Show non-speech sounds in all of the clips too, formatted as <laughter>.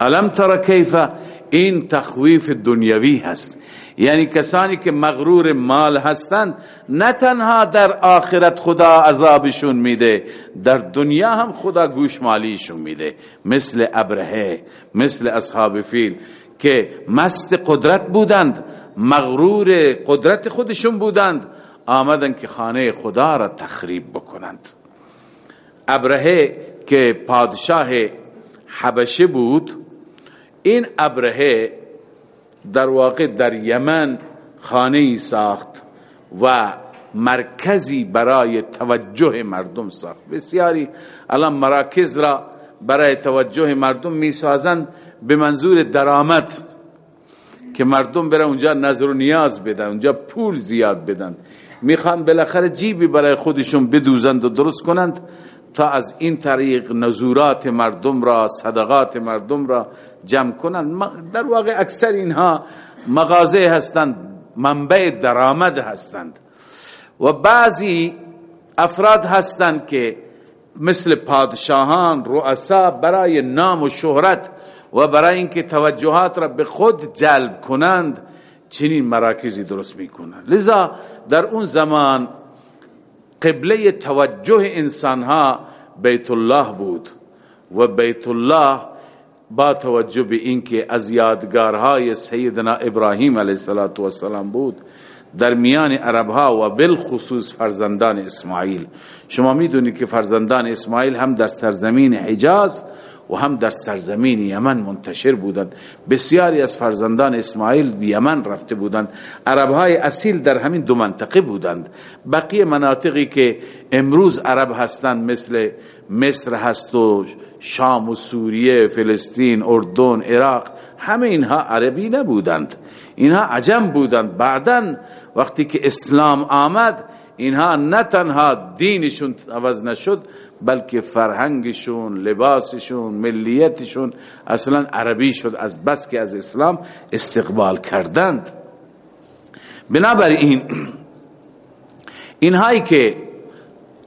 علم تر کیف این تخویف دنیوی هست؟ یعنی کسانی که مغرور مال هستند نه تنها در آخرت خدا عذابشون میده در دنیا هم خدا گوشمالیشون میده. مثل ابرهه مثل اصحاب فیل که مست قدرت بودند مغرور قدرت خودشون بودند آمدن که خانه خدا را تخریب بکنند. ابرهه که پادشاه حبشه بود این ابرهه در واقع در یمن خانه ساخت و مرکزی برای توجه مردم ساخت. بسیاری الان مراکز را برای توجه مردم می سازند به منظور درآمد که مردم برن اونجا نظر و نیاز بدن اونجا پول زیاد بدن. می‌خوان بالاخره جیبی برای خودشون بدوزند و درست کنند. تا از این طریق نزورات مردم را صدقات مردم را جمع کنند. در واقع اکثر اینها مغازه هستند منبع درآمد هستند. و بعضی افراد هستند که مثل پادشاهان رؤسا برای نام و شهرت و برای اینکه توجهات را به خود جلب کنند چنین مراکزی درست می‌کنند. لذا در اون زمان قبله توجه انسان ها بیت الله بود و بیت الله با توجه به اینکه از یادگارهای سیدنا ابراهیم علیه السلام بود در میان عرب ها و بالخصوص فرزندان اسماعیل. شما می‌دونید که فرزندان اسماعیل هم در سرزمین حجاز و هم در سرزمین یمن منتشر بودند. بسیاری از فرزندان اسماعیل به یمن رفته بودند. عرب های اصیل در همین دو منطقه بودند. بقیه مناطقی که امروز عرب هستند مثل مصر هست و شام و سوریه فلسطین اردن عراق همه اینها عربی نبودند. اینها عجم بودند. بعدا وقتی که اسلام آمد اینها نه تنها دینشون عوض نشد بلکه فرهنگشون لباسشون ملیتشون اصلا عربی شد از بس که از اسلام استقبال کردند. بنابراین <clears throat> اینهایی که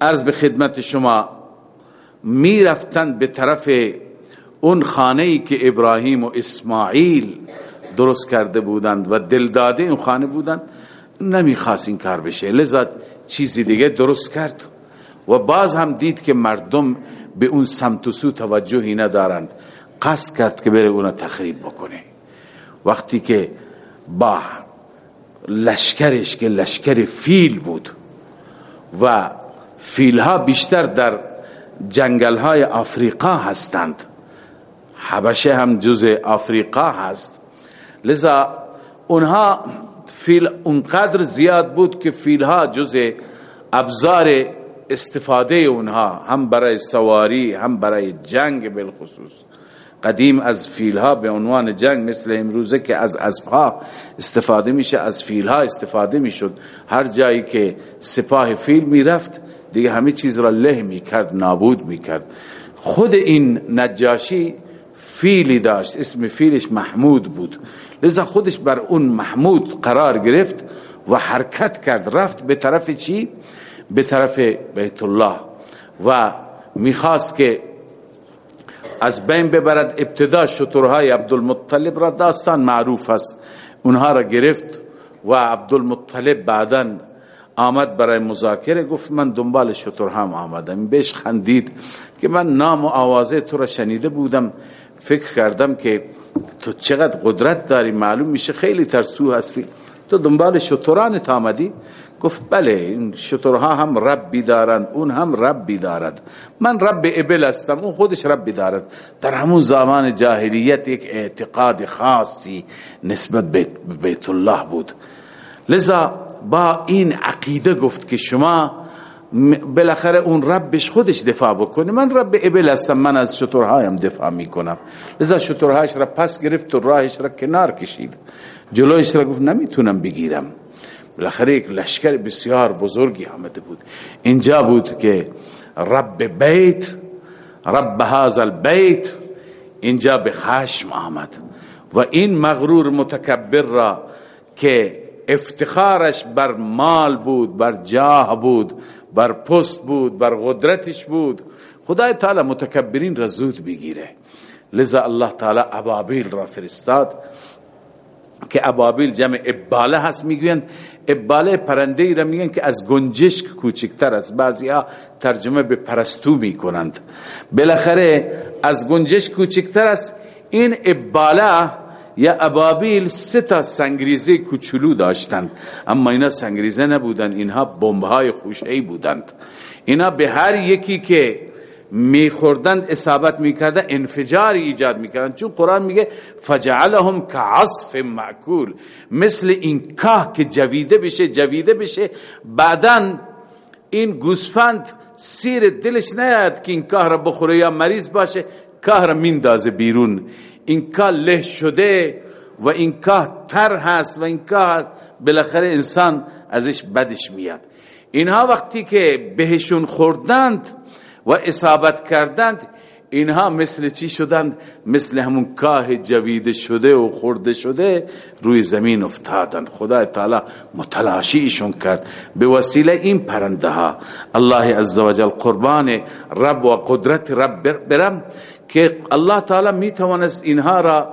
عرض به خدمت شما می رفتند به طرف اون خانه که ابراهیم و اسماعیل درست کرده بودند و دلداده اون خانه بودند نمی‌خواست این کار بشه. لذا چیزی دیگه درست کرد. و باز هم دید که مردم به اون سمت و سو توجهی ندارند. قصد کرد که بره اون تخریب بکنه. وقتی که با لشکرش که لشکر فیل بود و فیلها بیشتر در جنگل های آفریقا هستند. حبشه هم جز آفریقا هست. لذا اونها فیل اونقدر زیاد بود که فیلها جز ابزار استفاده اونها هم برای سواری هم برای جنگ بالخصوص. قدیم از فیلها به عنوان جنگ مثل امروزه که از اسبها استفاده میشه از فیلها استفاده می‌شد. هر جایی که سپاه فیل می‌رفت دیگه همه چیز را له می‌کرد نابود می‌کرد. خود این نجاشی فیلی داشت اسم فیلش محمود بود. لذا خودش بر اون محمود قرار گرفت و حرکت کرد. رفت به طرف چی؟ به طرف بیت الله. و می‌خواست که از بین ببرد. ابتدا شطورهای عبدالمطلب را داستان معروف است. اونها را گرفت و عبدالمطلب بعدا آمد برای مذاکره. گفت من دنبال هم آمدم. بهش خندید که من نام و آوازه تو را شنیده بودم. فکر کردم که تو چقدر قدرت داری معلوم میشه خیلی ترسو هستی. تو دنبال شطورانت آمدی؟ گفت بله این شطورها هم ربی دارند اون هم ربی دارد. من رب ابل هستم اون خودش ربی دارد. در همون زمان جاهلیت یک اعتقاد خاصی نسبت به بیت الله بود. لذا با این عقیده گفت که شما بالاخره اون ربش خودش دفاع بکنه. من رب ابل هستم من از شطورهایم دفاع می‌کنم. لذا شطورهایش را پس گرفت و راهش را کنار کشید. جلویش را گفت نمی‌تونم بگیرم. بالاخره یک لشکر بسیار بزرگی آمده بود. اینجا بود که رب بیت رب هذا البیت اینجا به خشم آمد. و این مغرور متکبر را که افتخارش بر مال بود بر جاه بود بر پست بود بر قدرتش بود. خدای تعالی متکبرین را زود بگیره لذا الله تعالی ابابیل را فرستاد که ابابیل جمع اباله هست می‌گویند. اباله پرنده ای را میگن که از گنجشک کوچکتر است. بعضی ها ترجمه به پرستو می‌کنند. بالاخره از گنجشک کوچکتر است. این اباله یا ابابیل سه تا سنگریزه کوچولو داشتند اما اینا سنگریزه نبودند اینها بمب‌های خوشه‌ای بودند. اینا به هر یکی که میخوردند اصابت می‌کردن انفجار ایجاد می‌کردن. چون قرآن میگه فجعلهم کعصف معکول مثل این کاه که جویده بشه جویده بشه بعدا این گوسفند سیر دلش نیاد که این کاه را بخوره یا مریض باشه کاه را میندازه بیرون. این کاه له شده و این کاه تر هست و این کاه بالاخره انسان ازش بدش میاد. اینها وقتی که بهشون خوردند و اصابت کردند اینها مثل چی شدند؟ مثل همون کاه جویده شده و خورده شده روی زمین افتادند. خدا تعالی متلاشیشون کرد. به وسیله این پرنده ها الله عزوجل قربان رب و قدرت رب برم که الله تعالی می توانست اینها را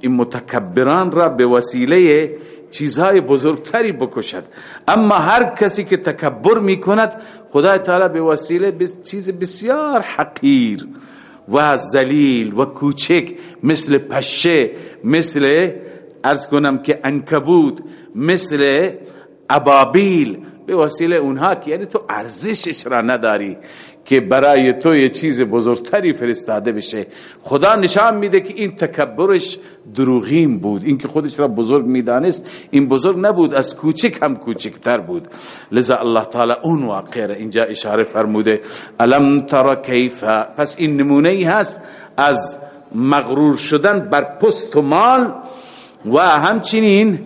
این متکبران را به وسیله چیزهای بزرگتری بکشد. اما هر کسی که تکبر می کند خدا تعالی به وسیله چیز بسیار حقیر و ذلیل و کوچک مثل پشه مثل ارز کنم که انکبود مثل ابابیل به وسیله اونها که یعنی تو ارزشش را نداری. که برای تو یه چیز بزرگتری فرستاده بشه. خدا نشان میده که این تکبرش دروغین بود. این که خودش را بزرگ می‌دانست این بزرگ نبود از کوچک هم کوچکتر بود. لذا الله تعالی اون واقع را اینجا اشاره فرموده. الم تر کیف؟ پس این نمونه ای هست از مغرور شدن بر پست و مال و همچنین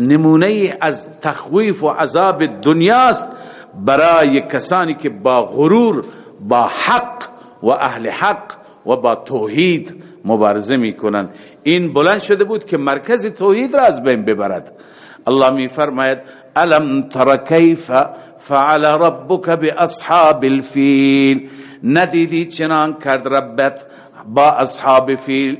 نمونه ای از تخویف و عذاب دنیاست. برای کسانی که با غرور با حق و اهل حق و با توحید مبارزه می‌کنند. این بلند شده بود که مرکز توحید را از بین ببرد. الله می فرماید الم تر کیف فعل ربک باصحاب الفیل? ندیدی چنان کرد ربت با اصحاب فیل؟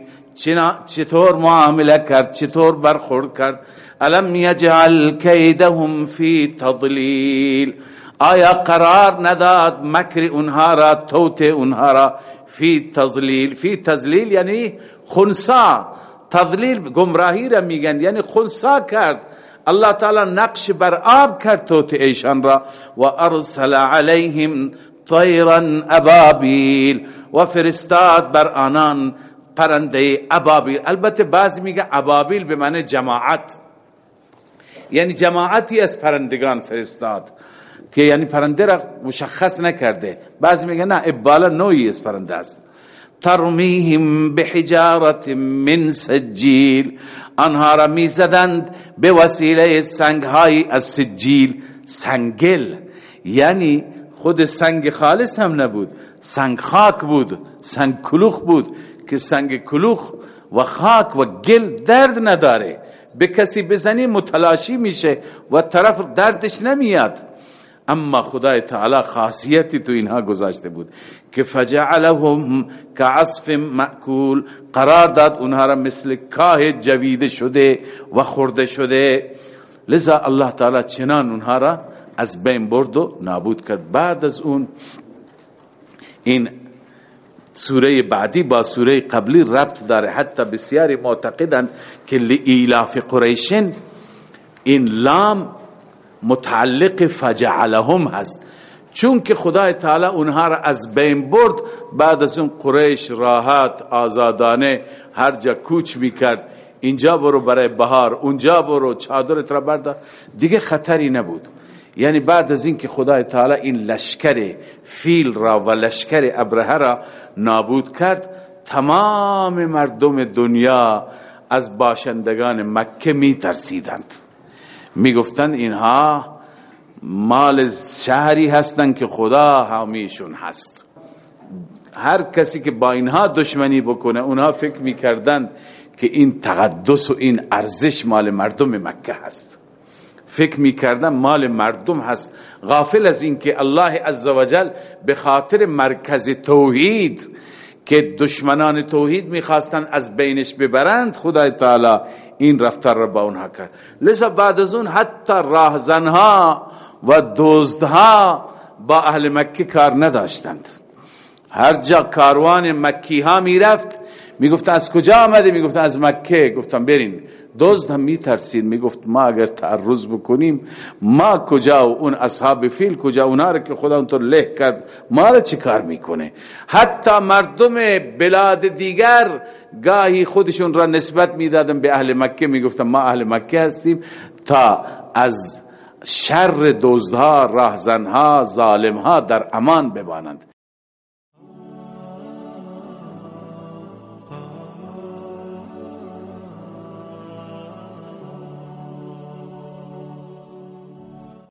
چطور معامله کرد؟ چطور برخورد کرد؟ الم یجعل کیدهم فی تضلیل؟ آیا قرار نداد مکر اونها را توت اونها را فی تضلیل؟ فی تضلیل یعنی خنسا تضلیل گمراهی را میگن یعنی خنسا کرد. الله تعالی نقش بر آب کرد توت ایشان را. و ارسل علیهم طیرا ابابیل. و فرستاد بر آنان پرنده ابابیل. البته بعضی میگه ابابیل به معنی جماعت. یعنی جماعتی از پرندگان فرستاد. که یعنی پرنده را مشخص نکرده. بعضی میگن نه ابالا نوعی از پرنده است. ترمیهم بحجارت من سجیل. آنها را می‌زدند به وسیله سنگ های از سجیل. سنگل یعنی خود سنگ خالص هم نبود. سنگ خاک بود سنگ کلوخ بود که سنگ کلوخ و خاک و گل درد نداره. به کسی بزنی متلاشی میشه و طرف دردش نمیاد. اما خدای تعالی خاصیتی تو اینها گذاشته بود که فجعلهم کعصف مأکول قرار داد اونها را مثل کاه جویده شده و خورده شده. لذا الله تعالی چنان اونها را از بین برد و نابود کرد. بعد از اون این سوره بعدی با سوره قبلی ربط داره. حتی بسیاری معتقدند که لئیلاف قریشن این لام متعلق فجعلهم هست. چون که خدای تعالی اونها را از بین برد بعد از اون قریش راحت آزادانه هر جا کوچ می‌کرد. اینجا برو برای بهار اونجا برو چادرت را بردار. دیگه خطری نبود. یعنی بعد از اینکه خدای تعالی این لشکر فیل را و لشکر ابرهه را نابود کرد تمام مردم دنیا از باشندگان مکه می ترسیدند می‌گفتند اینها مال شهری هستند که خدا حامیشون هست. هر کسی که با اینها دشمنی بکنه اونها فکر می‌کردند که این تقدس و این ارزش مال مردم مکه هست. فکر می‌کردن مال مردم هست. غافل از این که الله عزوجل به خاطر مرکز توحید که دشمنان توحید می‌خواستند از بینش ببرند خدای تعالی این رفتار را با اونها کرد. لذا بعد از اون حتی راهزنها و دزدها با اهل مکه کار نداشتند. هر جا کاروان مکی ها می‌رفت می‌گفت از کجا آمده می‌گفت از مکه. گفتم برین. دزد هم میترسید. می‌گفت ما اگر تعرض بکنیم ما کجا و اون اصحاب فیل کجا؟ اونا را که خدا اونطور له کرد. ما را چی کار می‌کنه؟ حتی مردم بلاد دیگر گاهی خودشون را نسبت می‌دادن به اهل مکه. می‌گفتن ما اهل مکه هستیم تا از شر دزدها راهزنها ظالمها در امان ببانند